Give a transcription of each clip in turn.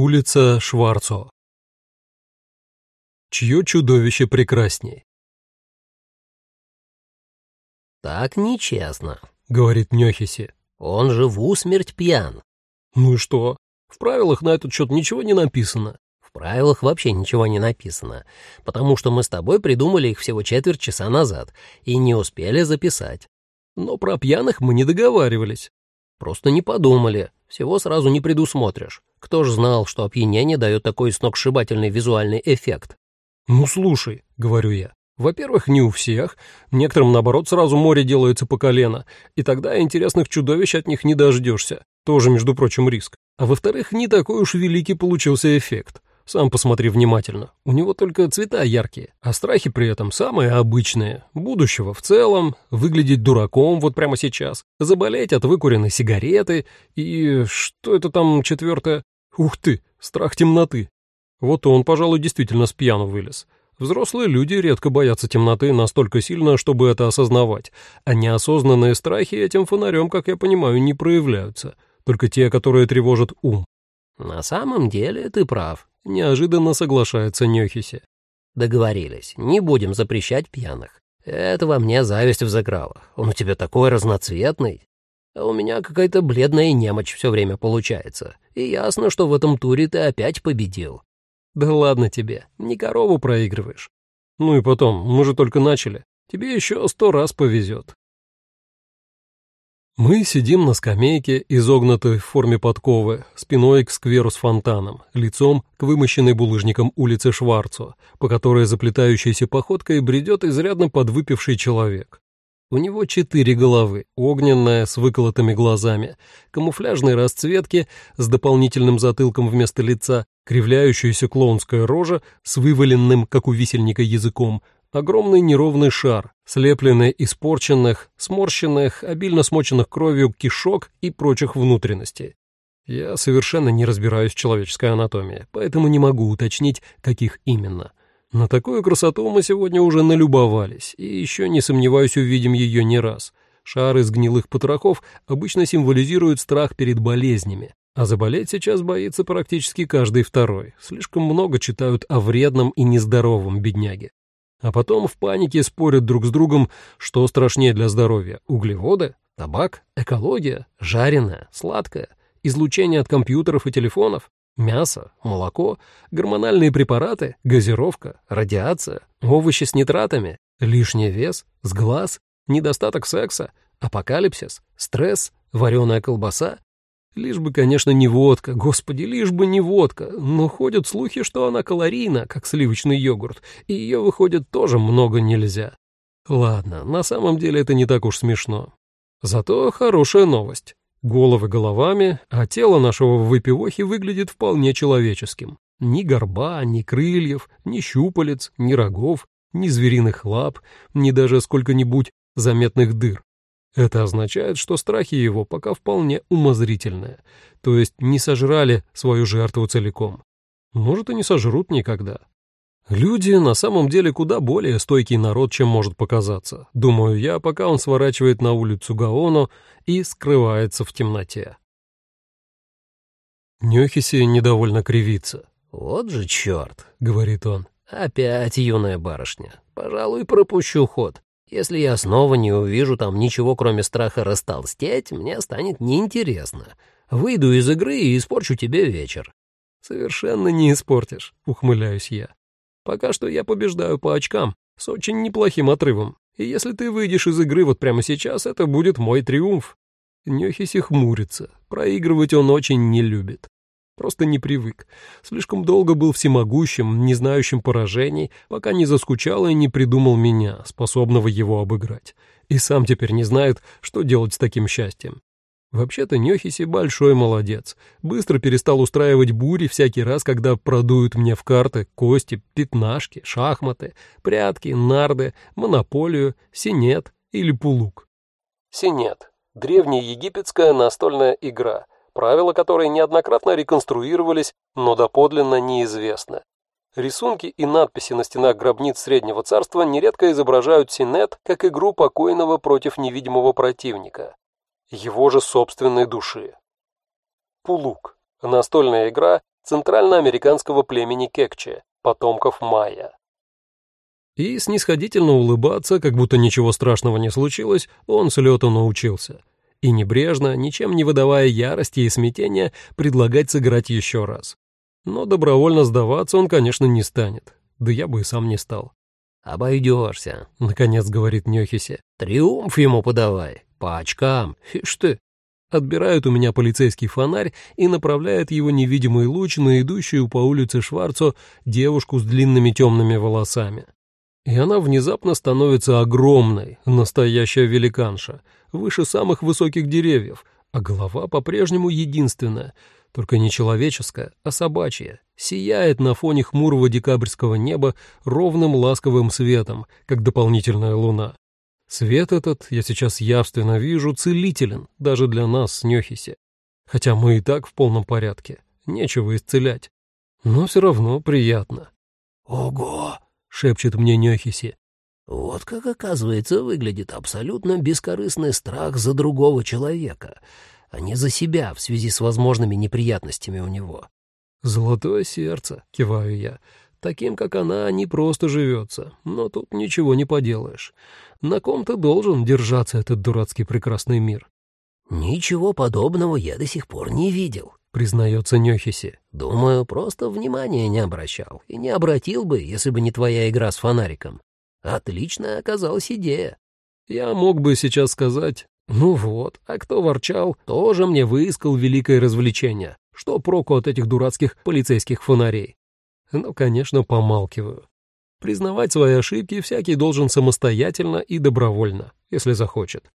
Улица Шварцо. Чье чудовище прекрасней? «Так нечестно», — говорит Нёхиси. «Он же в усмерть пьян». Ну и что? В правилах на этот счет ничего не написано. В правилах вообще ничего не написано, потому что мы с тобой придумали их всего четверть часа назад и не успели записать. Но про пьяных мы не договаривались. Просто не подумали, всего сразу не предусмотришь. Кто ж знал, что опьянение дает такой сногсшибательный визуальный эффект? «Ну, слушай», — говорю я, — «во-первых, не у всех. Некоторым, наоборот, сразу море делается по колено, и тогда интересных чудовищ от них не дождешься. Тоже, между прочим, риск. А во-вторых, не такой уж великий получился эффект. Сам посмотри внимательно. У него только цвета яркие, а страхи при этом самые обычные. Будущего в целом, выглядеть дураком вот прямо сейчас, заболеть от выкуренной сигареты и... что это там четвертое? Ух ты, страх темноты. Вот он, пожалуй, действительно с пьяну вылез. Взрослые люди редко боятся темноты настолько сильно, чтобы это осознавать, а неосознанные страхи этим фонарем, как я понимаю, не проявляются, только те, которые тревожат ум. На самом деле ты прав, Неожиданно соглашается Нёхиси. Договорились, не будем запрещать пьяных. Это во мне зависть взыграла. Он у тебя такой разноцветный. А у меня какая-то бледная немочь все время получается. И ясно, что в этом туре ты опять победил. Да ладно тебе, не корову проигрываешь. Ну и потом, мы же только начали. Тебе еще сто раз повезет. Мы сидим на скамейке, изогнутой в форме подковы, спиной к скверу с фонтаном, лицом к вымощенной булыжником улице Шварцо, по которой заплетающейся походкой бредет изрядно подвыпивший человек. У него четыре головы, огненная, с выколотыми глазами, камуфляжной расцветки, с дополнительным затылком вместо лица, кривляющаяся клоунская рожа с вываленным, как у висельника, языком — Огромный неровный шар, слепленный из порченных, сморщенных, обильно смоченных кровью кишок и прочих внутренностей. Я совершенно не разбираюсь в человеческой анатомии, поэтому не могу уточнить, каких именно. На такую красоту мы сегодня уже налюбовались, и еще не сомневаюсь, увидим ее не раз. Шар из гнилых потрохов обычно символизирует страх перед болезнями, а заболеть сейчас боится практически каждый второй. Слишком много читают о вредном и нездоровом бедняге. А потом в панике спорят друг с другом, что страшнее для здоровья – углеводы, табак, экология, жареное, сладкое, излучение от компьютеров и телефонов, мясо, молоко, гормональные препараты, газировка, радиация, овощи с нитратами, лишний вес, сглаз, недостаток секса, апокалипсис, стресс, вареная колбаса, Лишь бы, конечно, не водка, господи, лишь бы не водка, но ходят слухи, что она калорийна, как сливочный йогурт, и ее, выходит, тоже много нельзя. Ладно, на самом деле это не так уж смешно. Зато хорошая новость. Головы головами, а тело нашего выпивохи выглядит вполне человеческим. Ни горба, ни крыльев, ни щупалец, ни рогов, ни звериных лап, ни даже сколько-нибудь заметных дыр. Это означает, что страхи его пока вполне умозрительные, то есть не сожрали свою жертву целиком. Может, и не сожрут никогда. Люди на самом деле куда более стойкий народ, чем может показаться, думаю я, пока он сворачивает на улицу Гаоно и скрывается в темноте. Нёхиси недовольно кривится. «Вот же черт!» — говорит он. «Опять юная барышня. Пожалуй, пропущу ход. Если я снова не увижу там ничего, кроме страха растолстеть, мне станет неинтересно. Выйду из игры и испорчу тебе вечер». «Совершенно не испортишь», — ухмыляюсь я. «Пока что я побеждаю по очкам, с очень неплохим отрывом. И если ты выйдешь из игры вот прямо сейчас, это будет мой триумф». Нёхиси хмурится. Проигрывать он очень не любит. Просто не привык. Слишком долго был всемогущим, не знающим поражений, пока не заскучал и не придумал меня, способного его обыграть. И сам теперь не знает, что делать с таким счастьем. Вообще-то Нёхиси большой молодец. Быстро перестал устраивать бури всякий раз, когда продуют мне в карты кости, пятнашки, шахматы, прятки, нарды, монополию, синет или пулук. Синет — древняя египетская настольная игра — правила которой неоднократно реконструировались, но доподлинно неизвестны. Рисунки и надписи на стенах гробниц Среднего Царства нередко изображают Синет как игру покойного против невидимого противника, его же собственной души. Пулук – настольная игра, центральноамериканского племени Кекче, потомков майя. И снисходительно улыбаться, как будто ничего страшного не случилось, он с лету научился. И небрежно, ничем не выдавая ярости и смятения, предлагать сыграть еще раз. Но добровольно сдаваться он, конечно, не станет. Да я бы и сам не стал. «Обойдешься», — наконец говорит Нехиси. «Триумф ему подавай, по очкам, ишь ты». Отбирают у меня полицейский фонарь и направляет его невидимый луч на идущую по улице Шварцо девушку с длинными темными волосами и она внезапно становится огромной, настоящая великанша, выше самых высоких деревьев, а голова по-прежнему единственная, только не человеческая, а собачья, сияет на фоне хмурого декабрьского неба ровным ласковым светом, как дополнительная луна. Свет этот, я сейчас явственно вижу, целителен, даже для нас с Нёхиси. Хотя мы и так в полном порядке, нечего исцелять. Но все равно приятно. «Ого!» — шепчет мне Нёхиси. «Вот как, оказывается, выглядит абсолютно бескорыстный страх за другого человека, а не за себя в связи с возможными неприятностями у него». «Золотое сердце», — киваю я. «Таким, как она, не просто живется, но тут ничего не поделаешь. На ком ты должен держаться этот дурацкий прекрасный мир?» «Ничего подобного я до сих пор не видел», — признается Нёхиси. «Думаю, просто внимания не обращал. И не обратил бы, если бы не твоя игра с фонариком. Отличная оказалась идея». Я мог бы сейчас сказать, ну вот, а кто ворчал, тоже мне выискал великое развлечение. Что проку от этих дурацких полицейских фонарей? Ну, конечно, помалкиваю. Признавать свои ошибки всякий должен самостоятельно и добровольно, если захочет.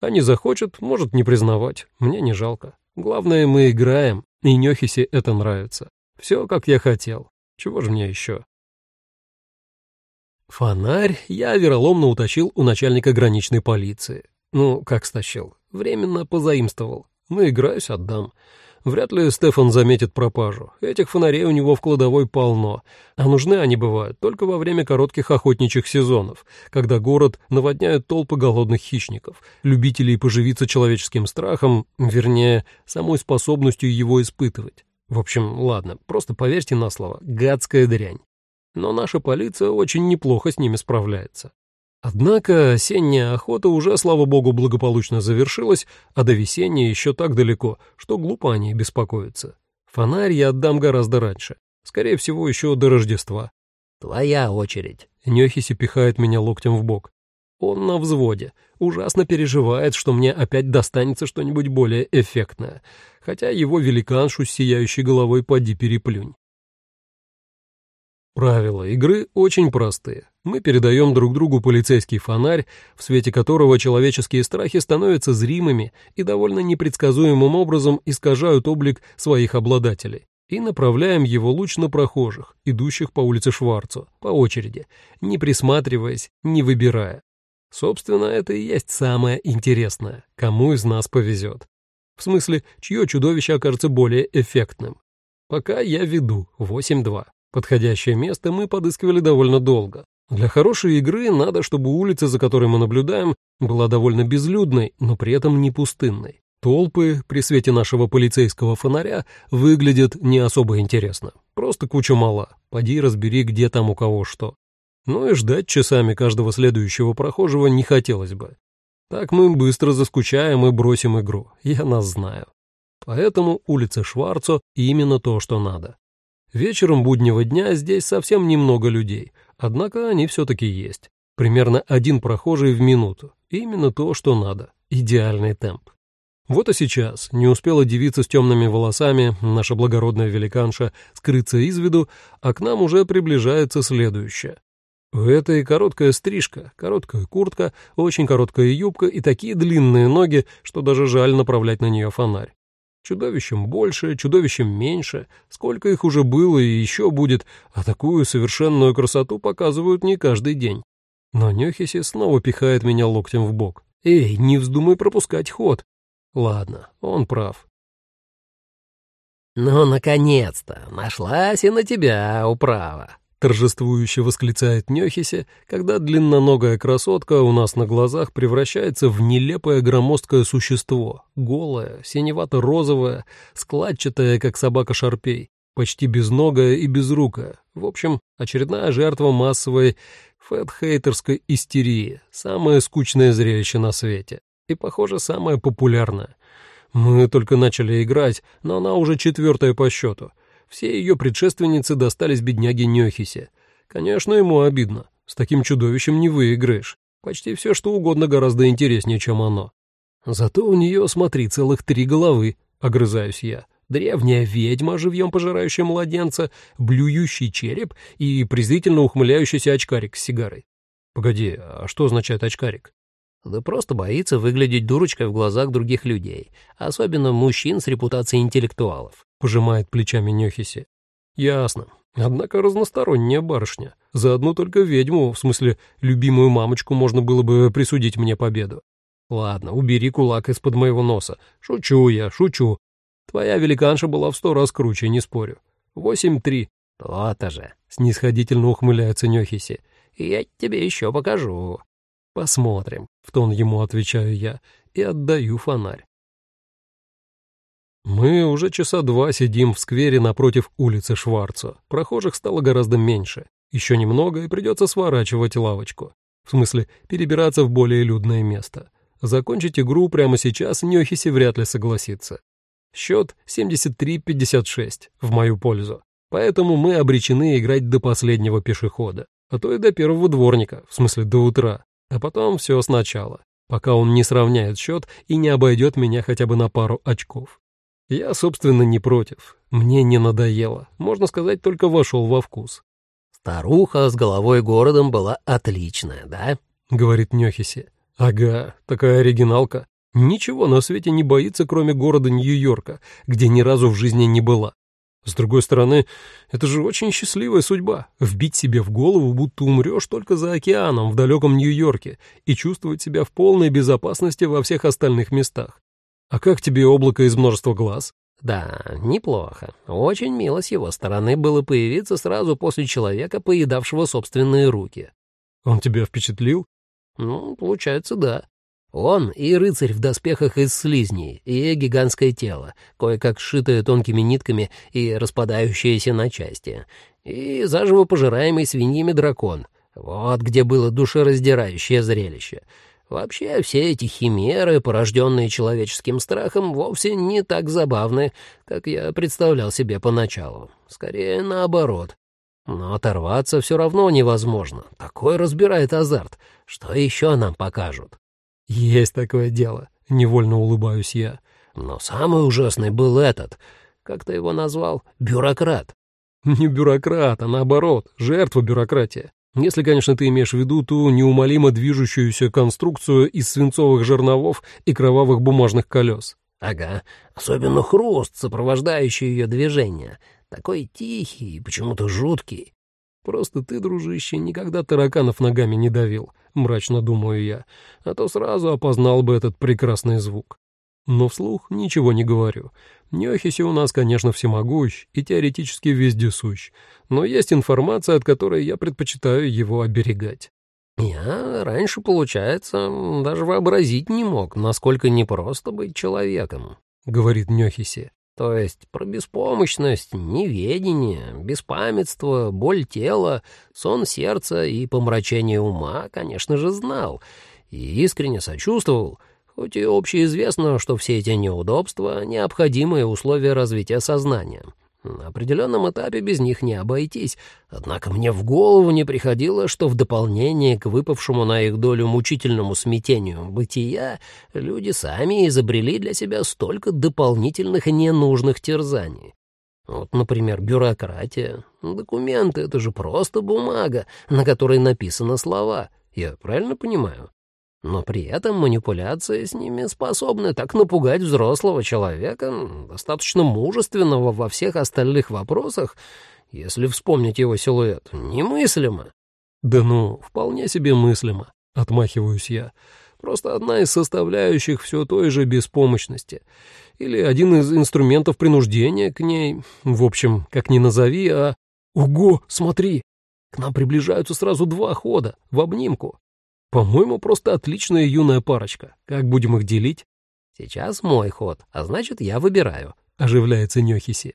А не захочет, может не признавать, мне не жалко. Главное, мы играем, и Нёхисе это нравится. Все, как я хотел. Чего же мне еще? Фонарь я вероломно утащил у начальника граничной полиции. Ну, как стащил? Временно позаимствовал. Наиграюсь, отдам. Вряд ли Стефан заметит пропажу. Этих фонарей у него в кладовой полно, а нужны они бывают только во время коротких охотничьих сезонов, когда город наводняют толпы голодных хищников, любителей поживиться человеческим страхом, вернее, самой способностью его испытывать. В общем, ладно, просто поверьте на слово, гадская дрянь. Но наша полиция очень неплохо с ними справляется. Однако осенняя охота уже, слава богу, благополучно завершилась, а до весенней еще так далеко, что глупо о ней беспокоиться. Фонарь я отдам гораздо раньше, скорее всего, еще до Рождества. «Твоя очередь». Нехиси пихает меня локтем в бок. Он на взводе, ужасно переживает, что мне опять достанется что-нибудь более эффектное, хотя его великаншу с сияющей головой поди переплюнь. Правила игры очень простые. Мы передаем друг другу полицейский фонарь, в свете которого человеческие страхи становятся зримыми и довольно непредсказуемым образом искажают облик своих обладателей, и направляем его луч на прохожих, идущих по улице Шварцу, по очереди, не присматриваясь, не выбирая. Собственно, это и есть самое интересное, кому из нас повезет. В смысле, чье чудовище окажется более эффектным. Пока я веду 8-2. Подходящее место мы подыскивали довольно долго. Для хорошей игры надо, чтобы улица, за которой мы наблюдаем, была довольно безлюдной, но при этом не пустынной. Толпы при свете нашего полицейского фонаря выглядят не особо интересно. Просто куча мала. Поди разбери, где там у кого что. Ну и ждать часами каждого следующего прохожего не хотелось бы. Так мы быстро заскучаем и бросим игру. Я нас знаю. Поэтому улица Шварцо именно то, что надо. Вечером буднего дня здесь совсем немного людей, однако они все-таки есть. Примерно один прохожий в минуту. Именно то, что надо. Идеальный темп. Вот и сейчас не успела девица с темными волосами, наша благородная великанша, скрыться из виду, а к нам уже приближается следующая. У этой короткая стрижка, короткая куртка, очень короткая юбка и такие длинные ноги, что даже жаль направлять на нее фонарь. Чудовищем больше, чудовищем меньше, сколько их уже было и еще будет, а такую совершенную красоту показывают не каждый день. Но Нёхиси снова пихает меня локтем в бок. «Эй, не вздумай пропускать ход!» Ладно, он прав. «Ну, наконец-то! Нашлась и на тебя управа!» Торжествующе восклицает Нёхиси, когда длинноногая красотка у нас на глазах превращается в нелепое громоздкое существо, голое, синевато-розовое, складчатое, как собака-шарпей, почти безногая и безрукая. В общем, очередная жертва массовой фэт-хейтерской истерии, самое скучное зрелище на свете. И, похоже, самое популярное. Мы только начали играть, но она уже четвертая по счету. Все ее предшественницы достались бедняге Нехисе. Конечно, ему обидно. С таким чудовищем не выиграешь. Почти все, что угодно, гораздо интереснее, чем оно. Зато у нее, смотри, целых три головы, — огрызаюсь я. Древняя ведьма, живьем пожирающая младенца, блюющий череп и презрительно ухмыляющийся очкарик с сигарой. Погоди, а что означает очкарик? Да просто боится выглядеть дурочкой в глазах других людей, особенно мужчин с репутацией интеллектуалов. Пожимает плечами Нехиси. Ясно. Однако разносторонняя барышня. За одну только ведьму, в смысле, любимую мамочку, можно было бы присудить мне победу. Ладно, убери кулак из-под моего носа. Шучу я, шучу. Твоя великанша была в сто раз круче, не спорю. Восемь-три. То-то же. Снисходительно ухмыляется Нехиси. Я тебе еще покажу. Посмотрим. В тон ему отвечаю я и отдаю фонарь. Мы уже часа два сидим в сквере напротив улицы Шварцо. Прохожих стало гораздо меньше. Еще немного, и придется сворачивать лавочку. В смысле, перебираться в более людное место. Закончить игру прямо сейчас Нёхиси вряд ли согласится. Счет 73-56 в мою пользу. Поэтому мы обречены играть до последнего пешехода, а то и до первого дворника, в смысле до утра. А потом все сначала, пока он не сравняет счет и не обойдет меня хотя бы на пару очков. Я, собственно, не против. Мне не надоело. Можно сказать, только вошел во вкус. «Старуха с головой городом была отличная, да?» — говорит Нёхиси. «Ага, такая оригиналка. Ничего на свете не боится, кроме города Нью-Йорка, где ни разу в жизни не была. С другой стороны, это же очень счастливая судьба — вбить себе в голову, будто умрешь только за океаном в далеком Нью-Йорке и чувствовать себя в полной безопасности во всех остальных местах. А как тебе облако из множества глаз? Да, неплохо. Очень мило с его стороны было появиться сразу после человека, поедавшего собственные руки. Он тебя впечатлил? Ну, получается, да. Он и рыцарь в доспехах из слизней, и гигантское тело, кое-как сшитое тонкими нитками и распадающееся на части, и заживо пожираемый свиньями дракон. Вот где было душераздирающее зрелище — Вообще, все эти химеры, порожденные человеческим страхом, вовсе не так забавны, как я представлял себе поначалу. Скорее, наоборот. Но оторваться все равно невозможно. Такой разбирает азарт. Что еще нам покажут? Есть такое дело. Невольно улыбаюсь я. Но самый ужасный был этот. Как ты его назвал? Бюрократ. Не бюрократ, а наоборот, жертва бюрократии. Если, конечно, ты имеешь в виду ту неумолимо движущуюся конструкцию из свинцовых жерновов и кровавых бумажных колес. Ага, особенно хруст, сопровождающий ее движение. Такой тихий и почему-то жуткий. Просто ты, дружище, никогда тараканов ногами не давил, мрачно думаю я, а то сразу опознал бы этот прекрасный звук. Но вслух ничего не говорю. Нёхиси у нас, конечно, всемогущ и теоретически вездесущ, но есть информация, от которой я предпочитаю его оберегать. Я раньше, получается, даже вообразить не мог, насколько непросто быть человеком, — говорит Нёхиси. То есть про беспомощность, неведение, беспамятство, боль тела, сон сердца и помрачение ума, конечно же, знал и искренне сочувствовал, хоть и общеизвестно, что все эти неудобства — необходимые условия развития сознания. На определенном этапе без них не обойтись, однако мне в голову не приходило, что в дополнение к выпавшему на их долю мучительному смятению бытия люди сами изобрели для себя столько дополнительных и ненужных терзаний. Вот, например, бюрократия. Документы — это же просто бумага, на которой написаны слова. Я правильно понимаю? Но при этом манипуляции с ними способны так напугать взрослого человека, достаточно мужественного во всех остальных вопросах, если вспомнить его силуэт, немыслимо. Да ну, вполне себе мыслимо, отмахиваюсь я. Просто одна из составляющих все той же беспомощности. Или один из инструментов принуждения к ней. В общем, как ни назови, а... Ого, смотри! К нам приближаются сразу два хода, в обнимку. По-моему, просто отличная юная парочка. Как будем их делить? Сейчас мой ход, а значит, я выбираю. Оживляется Нёхиси.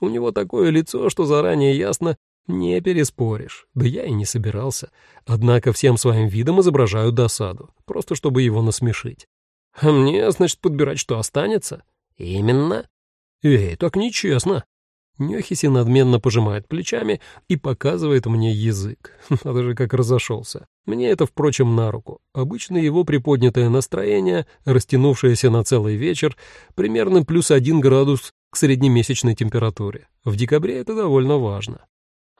У него такое лицо, что заранее ясно, не переспоришь. Да я и не собирался. Однако всем своим видом изображаю досаду, просто чтобы его насмешить. А мне, значит, подбирать, что останется? Именно. Эй, так нечестно. Нёхиси надменно пожимает плечами и показывает мне язык. Надо же, как разошелся. Мне это, впрочем, на руку. Обычно его приподнятое настроение, растянувшееся на целый вечер, примерно плюс один градус к среднемесячной температуре. В декабре это довольно важно.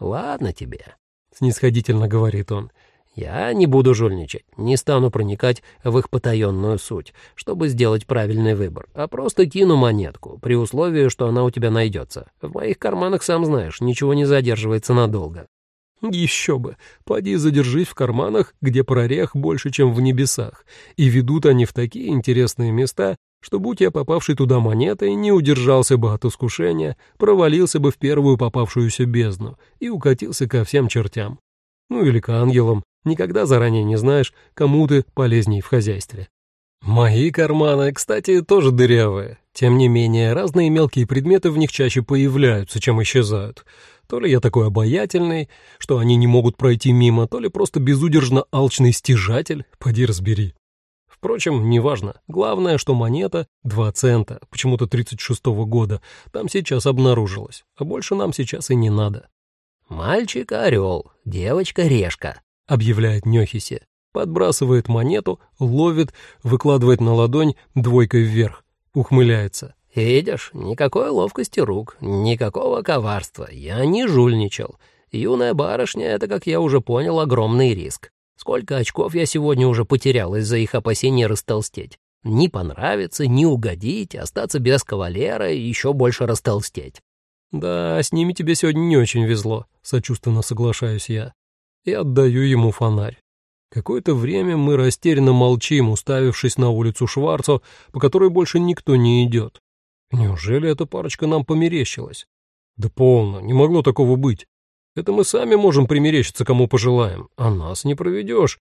«Ладно тебе», — снисходительно говорит он. Я не буду жульничать, не стану проникать в их потаенную суть, чтобы сделать правильный выбор, а просто кину монетку, при условии, что она у тебя найдется. В моих карманах, сам знаешь, ничего не задерживается надолго. Еще бы, поди задержись в карманах, где прорех больше, чем в небесах, и ведут они в такие интересные места, что, будь я попавший туда монетой, не удержался бы от искушения, провалился бы в первую попавшуюся бездну и укатился ко всем чертям. Ну или к ангелам, Никогда заранее не знаешь, кому ты полезней в хозяйстве. Мои карманы, кстати, тоже дырявые. Тем не менее, разные мелкие предметы в них чаще появляются, чем исчезают. То ли я такой обаятельный, что они не могут пройти мимо, то ли просто безудержно алчный стяжатель, поди разбери. Впрочем, неважно. Главное, что монета — 2 цента, почему-то 36-го года, там сейчас обнаружилась, а больше нам сейчас и не надо. «Мальчик — орел, девочка — решка», — объявляет Нёхиси. Подбрасывает монету, ловит, выкладывает на ладонь двойкой вверх. Ухмыляется. «Видишь, никакой ловкости рук, никакого коварства. Я не жульничал. Юная барышня — это, как я уже понял, огромный риск. Сколько очков я сегодня уже потерял из-за их опасения растолстеть. Не понравится, не угодить, остаться без кавалера и еще больше растолстеть. «Да, с ними тебе сегодня не очень везло», — сочувственно соглашаюсь я и отдаю ему фонарь. Какое-то время мы растерянно молчим, уставившись на улицу Шварцо, по которой больше никто не идет. Неужели эта парочка нам померещилась? Да полно, не могло такого быть. Это мы сами можем примерещиться, кому пожелаем, а нас не проведешь.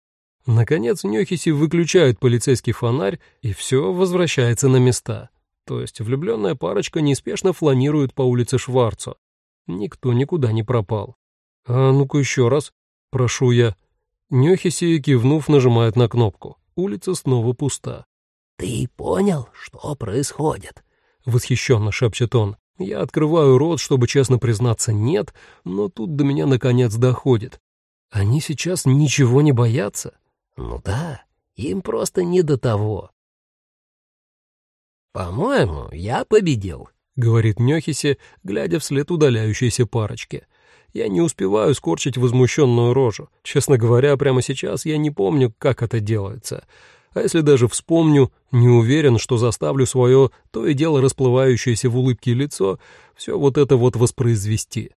Наконец Нёхиси выключает полицейский фонарь, и все возвращается на места. То есть влюбленная парочка неспешно фланирует по улице Шварцо. Никто никуда не пропал. А ну-ка еще раз. Прошу я. Нёхиси, кивнув, нажимает на кнопку. Улица снова пуста. «Ты понял, что происходит?» — восхищенно шепчет он. Я открываю рот, чтобы честно признаться «нет», но тут до меня наконец доходит. Они сейчас ничего не боятся? Ну да, им просто не до того. «По-моему, я победил», — говорит Нёхиси, глядя вслед удаляющейся парочке. Я не успеваю скорчить возмущенную рожу. Честно говоря, прямо сейчас я не помню, как это делается. А если даже вспомню, не уверен, что заставлю свое то и дело расплывающееся в улыбке лицо все вот это вот воспроизвести.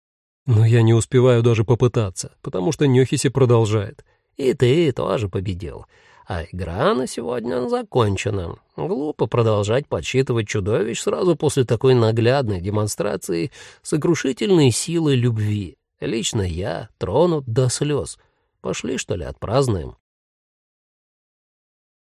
Но я не успеваю даже попытаться, потому что Нёхиси продолжает. «И ты тоже победил. А игра на сегодня закончена. Глупо продолжать подсчитывать чудовищ сразу после такой наглядной демонстрации сокрушительной силы любви. Лично я тронут до слез. Пошли, что ли, отпразднуем?»